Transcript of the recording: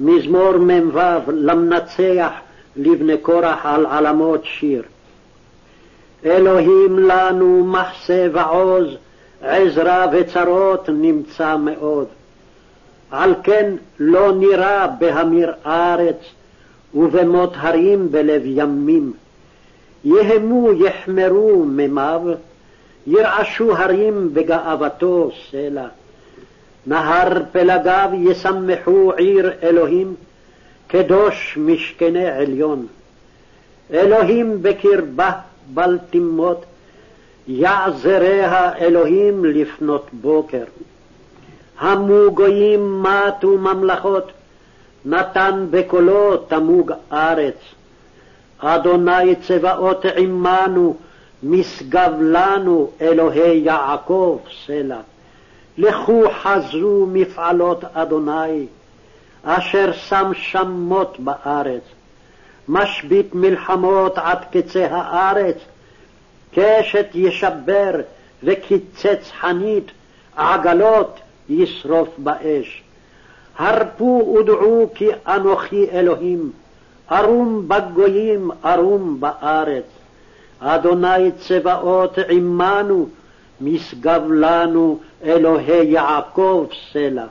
מזמור מ"ו למנצח לבני קורח על עלמות שיר. אלוהים לנו מחסה ועוז, עזרה וצרות נמצא מאוד. על כן לא נירא בהמיר ארץ, ובמות הרים בלב ימים. יהמו יחמרו ממיו, ירעשו הרים בגאוותו סלע. נהר פלגיו ישמחו עיר אלוהים, קדוש משכני עליון. אלוהים בקרבה בל תמות, יעזריה אלוהים לפנות בוקר. המו גויים מתו ממלכות, נתן בקולו תמוג ארץ. אדוני צבאות עמנו, משגב לנו אלוהי יעקב סלע. לכו חזו מפעלות אדוני, אשר שם שמות בארץ. משבית מלחמות עד קצה הארץ, קשת ישבר וקיצץ חנית, עגלות ישרוף באש. הרפו ודעו כי אנוכי אלוהים, ערום בגויים, ערום בארץ. אדוני צבאות עמנו, משגב לנו אלוהי יעקב סלע.